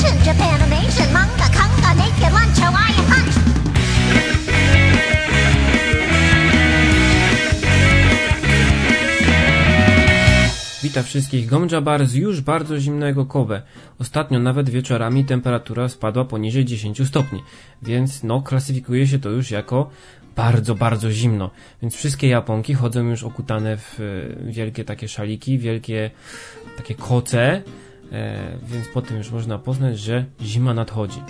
animation, Japanimation, manga, naked lunch, Hawaiian punch. Witam wszystkich Gomja Bar z już bardzo zimnego Kobe. Ostatnio nawet wieczorami temperatura spadła poniżej 10 stopni, więc no klasyfikuje się to już jako bardzo, bardzo zimno. Więc wszystkie Japonki chodzą już okutane w e, wielkie takie szaliki, wielkie takie koce, e, więc po tym już można poznać, że zima nadchodzi.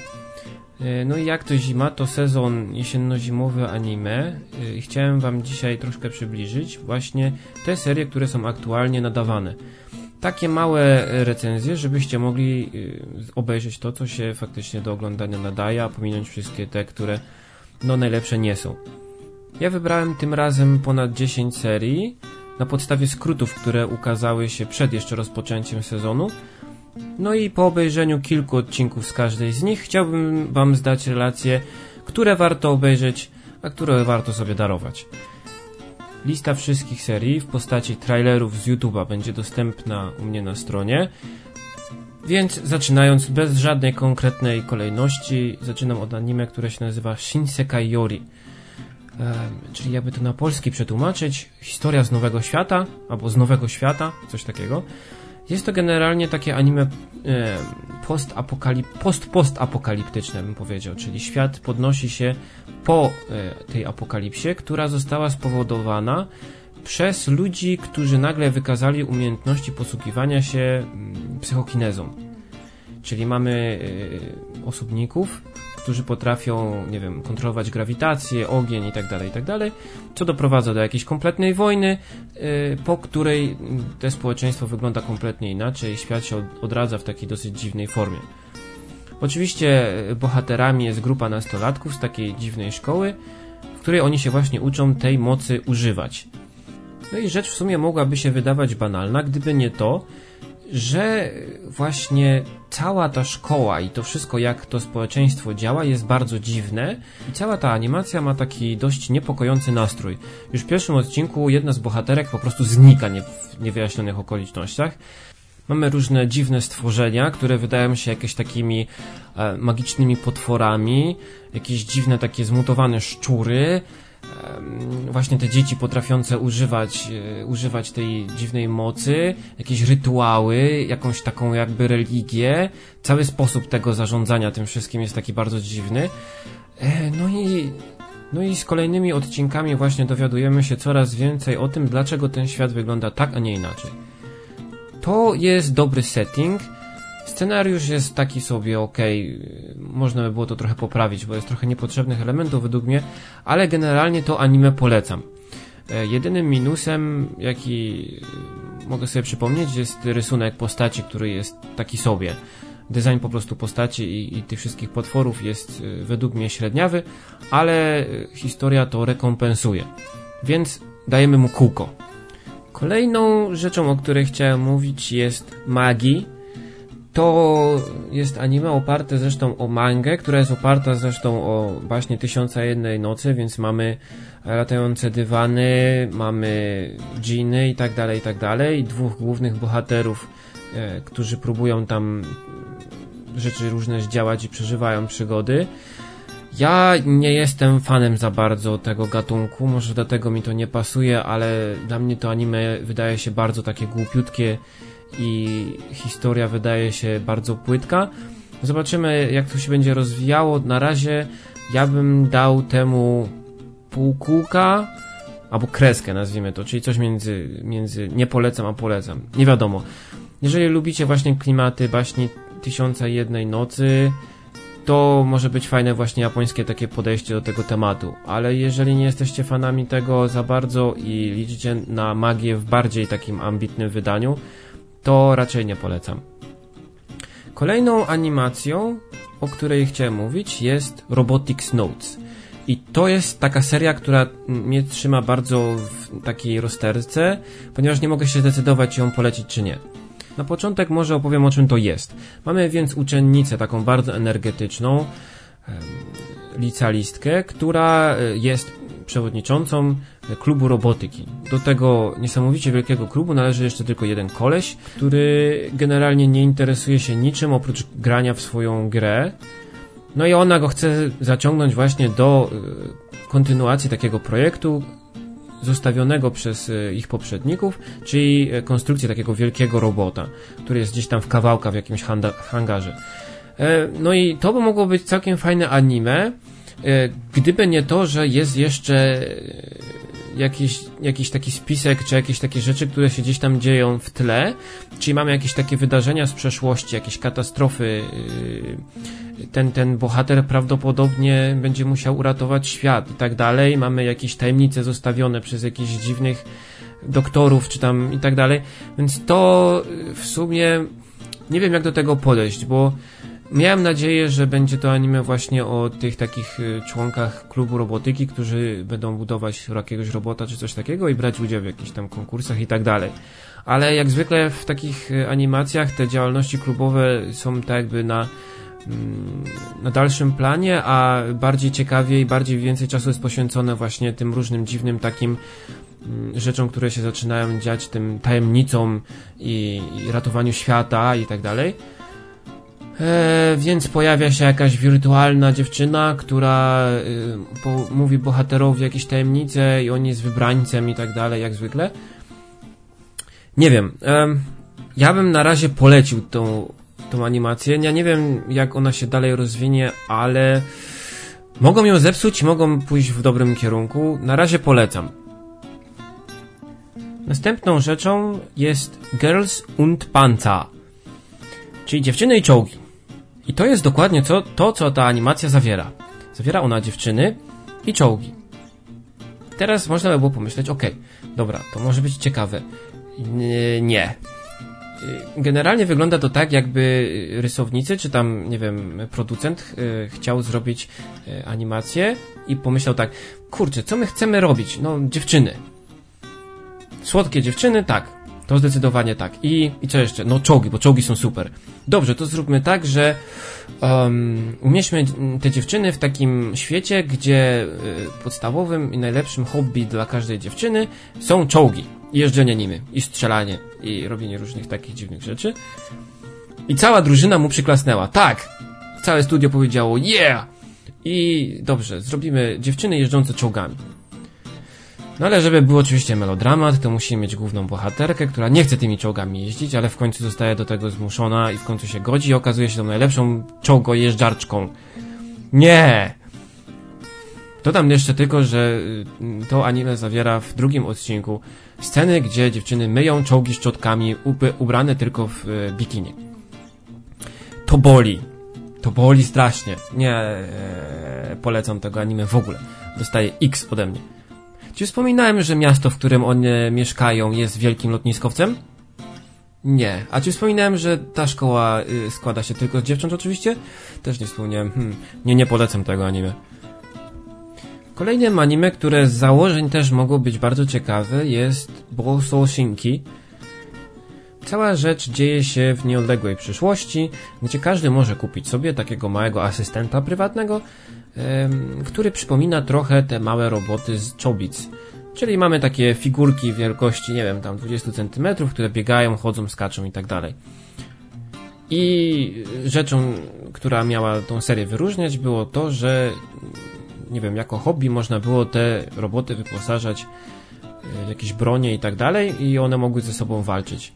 E, No i jak to zima, to sezon jesienno-zimowy anime. E, Chciałem Wam dzisiaj troszkę przybliżyć właśnie te serie, które są aktualnie nadawane. Takie małe recenzje, żebyście mogli e, obejrzeć to, co się faktycznie do oglądania nadaje, a pominąć wszystkie te, które no najlepsze nie są. Ja wybrałem tym razem ponad 10 serii na podstawie skrótów, które ukazały się przed jeszcze rozpoczęciem sezonu. No i po obejrzeniu kilku odcinków z każdej z nich chciałbym Wam zdać relacje, które warto obejrzeć, a które warto sobie darować. Lista wszystkich serii w postaci trailerów z YouTube'a będzie dostępna u mnie na stronie. Więc zaczynając bez żadnej konkretnej kolejności, zaczynam od anime, które się nazywa Shinsekai Yori. Czyli jakby to na polski przetłumaczyć, historia z Nowego Świata, albo z Nowego Świata, coś takiego. Jest to generalnie takie anime e, post-apokalip, post-post-apokaliptyczne, bym powiedział, czyli świat podnosi się po e, tej apokalipsie, która została spowodowana przez ludzi, którzy nagle wykazali umiejętności posługiwania się mm, psychokinezą. Czyli mamy e, osobników, którzy potrafią, nie wiem, kontrolować grawitację, ogień i tak dalej, i tak dalej, co doprowadza do jakiejś kompletnej wojny, y, po której te społeczeństwo wygląda kompletnie inaczej, świat się od- odradza w takiej dosyć dziwnej formie. Oczywiście y, bohaterami jest grupa nastolatków z takiej dziwnej szkoły, w której oni się właśnie uczą tej mocy używać. No i rzecz w sumie mogłaby się wydawać banalna, gdyby nie to, że właśnie cała ta szkoła i to wszystko, jak to społeczeństwo działa, jest bardzo dziwne i cała ta animacja ma taki dość niepokojący nastrój. Już w pierwszym odcinku jedna z bohaterek po prostu znika nie, w niewyjaśnionych okolicznościach. Mamy różne dziwne stworzenia, które wydają się jakieś takimi e, magicznymi potworami, jakieś dziwne takie zmutowane szczury, właśnie te dzieci potrafiące używać, e, używać tej dziwnej mocy, jakieś rytuały, jakąś taką jakby religię. Cały sposób tego zarządzania tym wszystkim jest taki bardzo dziwny. E, No i, no i z kolejnymi odcinkami właśnie dowiadujemy się coraz więcej o tym, dlaczego ten świat wygląda tak, a nie inaczej. To jest dobry setting. Scenariusz jest taki sobie ok, można by było to trochę poprawić, bo jest trochę niepotrzebnych elementów według mnie, ale generalnie to anime polecam. E, Jedynym minusem, jaki e, mogę sobie przypomnieć, jest rysunek postaci, który jest taki sobie. Design po prostu postaci i, i tych wszystkich potworów jest e, według mnie średniawy, ale historia to rekompensuje. Więc dajemy mu kółko. Kolejną rzeczą, o której chciałem mówić jest Magi. To jest anime oparte zresztą o mangę, która jest oparta zresztą o właśnie Tysiąca Jednej Nocy, więc mamy latające dywany, mamy dżiny i tak dalej, i tak dalej. I dwóch głównych bohaterów, e, którzy próbują tam rzeczy różne zdziałać i przeżywają przygody. Ja nie jestem fanem za bardzo tego gatunku, może dlatego mi to nie pasuje, ale dla mnie to anime wydaje się bardzo takie głupiutkie i historia wydaje się bardzo płytka. Zobaczymy jak to się będzie rozwijało. Na razie ja bym dał temu pół kółka albo kreskę nazwijmy to, czyli coś między, między nie polecam a polecam. Nie wiadomo. Jeżeli lubicie właśnie klimaty baśni Tysiąca Jednej Nocy, to może być fajne właśnie japońskie takie podejście do tego tematu. Ale jeżeli nie jesteście fanami tego za bardzo i liczycie na magię w bardziej takim ambitnym wydaniu, to raczej nie polecam. Kolejną animacją, o której chciałem mówić, jest Robotics Notes. I to jest taka seria, która mnie trzyma bardzo w takiej rozterce, ponieważ nie mogę się zdecydować, ją polecić, czy nie. Na początek może opowiem o czym to jest. Mamy więc uczennicę taką bardzo energetyczną, licealistkę, która e, jest przewodniczącą klubu robotyki. Do tego niesamowicie wielkiego klubu należy jeszcze tylko jeden koleś, który generalnie nie interesuje się niczym oprócz grania w swoją grę. No i ona go chce zaciągnąć właśnie do y, kontynuacji takiego projektu, zostawionego przez y, ich poprzedników, czyli y, konstrukcji takiego wielkiego robota, który jest gdzieś tam w kawałkach w jakimś hangarze. E, no i to by mogło być całkiem fajne anime, e, gdyby nie to, że jest jeszcze e, jakiś, jakiś taki spisek, czy jakieś takie rzeczy, które się gdzieś tam dzieją w tle, czyli mamy jakieś takie wydarzenia z przeszłości, jakieś katastrofy, ten, ten bohater prawdopodobnie będzie musiał uratować świat i tak dalej, mamy jakieś tajemnice zostawione przez jakichś dziwnych doktorów, czy tam i tak dalej, więc to w sumie nie wiem jak do tego podejść, bo Miałem nadzieję, że będzie to anime właśnie o tych takich y, członkach klubu robotyki, którzy będą budować jakiegoś robota czy coś takiego i brać udział w jakichś tam konkursach i tak dalej. Ale jak zwykle w takich y, animacjach te działalności klubowe są tak jakby na mm, na dalszym planie, a bardziej ciekawie i bardziej więcej czasu jest poświęcone właśnie tym różnym dziwnym takim mm, rzeczom, które się zaczynają dziać, tym tajemnicom i, i ratowaniu świata i tak dalej. E, więc pojawia się jakaś wirtualna dziewczyna, która y, po, mówi bohaterowi jakieś tajemnice i on jest wybrańcem i tak dalej, jak zwykle. Nie wiem. E, ja bym na razie polecił tą, tą animację. Ja nie wiem, jak ona się dalej rozwinie, ale mogą ją zepsuć, mogą pójść w dobrym kierunku. Na razie polecam. Następną rzeczą jest Girls und Panzer, czyli dziewczyny i czołgi. I to jest dokładnie to, to, co ta animacja zawiera. Zawiera ona dziewczyny i czołgi. Teraz można by było pomyśleć, ok, dobra, to może być ciekawe. Nie. Generalnie wygląda to tak, jakby rysownicy, czy tam, nie wiem, producent e, chciał zrobić e, animację i pomyślał tak, kurczę, co my chcemy robić? No, dziewczyny. Słodkie dziewczyny, tak. To zdecydowanie tak. I, I co jeszcze? No czołgi, bo czołgi są super. Dobrze, to zróbmy tak, że um, te dziewczyny w takim świecie, gdzie y, podstawowym i najlepszym hobby dla każdej dziewczyny są czołgi. I jeżdżenie nimi, i strzelanie, i robienie różnych takich dziwnych rzeczy. I cała drużyna mu przyklasnęła. Tak! Całe studio powiedziało yeah! I dobrze, zrobimy dziewczyny jeżdżące czołgami. No ale żeby był oczywiście melodramat, to musimy mieć główną bohaterkę, która nie chce tymi czołgami jeździć, ale w końcu zostaje do tego zmuszona i w końcu się godzi i okazuje się tą najlepszą czołgojeżdżarczką. Nie! Dodam jeszcze tylko, że y, to anime zawiera w drugim odcinku sceny, gdzie dziewczyny myją czołgi szczotkami, ubrane tylko w y, bikini. To boli. To boli strasznie. Nie e, polecam tego anime w ogóle. Dostaje X ode mnie. Czy wspominałem, że miasto, w którym one mieszkają jest wielkim lotniskowcem? Nie. A czy wspominałem, że ta szkoła y, składa się tylko z dziewcząt oczywiście? Też nie wspomniałem. Hmm. Nie, nie polecam tego anime. Kolejnym anime, które z założeń też mogło być bardzo ciekawe jest Boso Shinki. Cała rzecz dzieje się w nieodległej przyszłości, gdzie każdy może kupić sobie takiego małego asystenta prywatnego, który przypomina trochę te małe roboty z Chobic. Czyli mamy takie figurki wielkości, nie wiem, tam 20 cm, które biegają, chodzą, skaczą i tak dalej. I rzeczą, która miała tą serię wyróżniać, było to, że nie wiem, jako hobby można było te roboty wyposażać w jakieś bronie i tak dalej i one mogły ze sobą walczyć.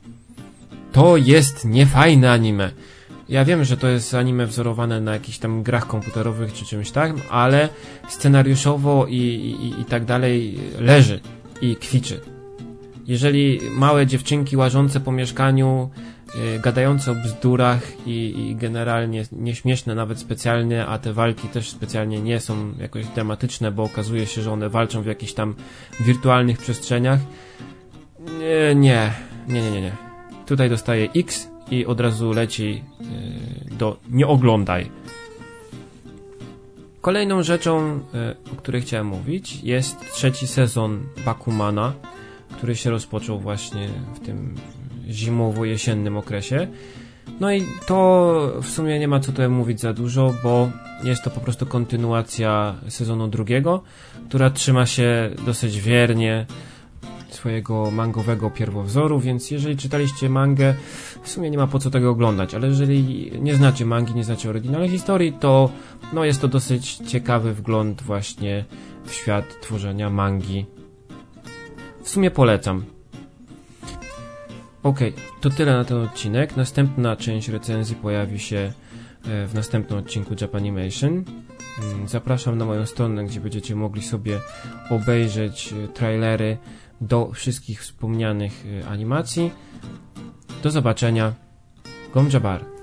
To jest niefajne anime. Ja wiem, że to jest anime wzorowane na jakichś tam grach komputerowych czy czymś tak, ale scenariuszowo i, i, i tak dalej leży i kwiczy. Jeżeli małe dziewczynki łażące po mieszkaniu, yy, gadające o bzdurach i, i generalnie nieśmieszne nawet specjalnie, a te walki też specjalnie nie są jakoś dramatyczne, bo okazuje się, że one walczą w jakichś tam wirtualnych przestrzeniach. Nie, nie, nie, nie, nie. Tutaj dostaje X i od razu leci y, do nie oglądaj. Kolejną rzeczą, y, o której chciałem mówić, jest trzeci sezon Bakumana, który się rozpoczął właśnie w tym zimowo-jesiennym okresie. No i to w sumie nie ma co tutaj mówić za dużo, bo jest to po prostu kontynuacja sezonu drugiego, która trzyma się dosyć wiernie swojego mangowego pierwowzoru, więc jeżeli czytaliście mangę, w sumie nie ma po co tego oglądać, ale jeżeli nie znacie mangi, nie znacie oryginalnej historii, to no jest to dosyć ciekawy wgląd właśnie w świat tworzenia mangi. W sumie polecam. Ok, to tyle na ten odcinek. Następna część recenzji pojawi się e, w następnym odcinku Japanimation. Mm, Zapraszam na moją stronę, gdzie będziecie mogli sobie obejrzeć e, trailery do wszystkich wspomnianych e, animacji. Do zobaczenia. Gomjabar.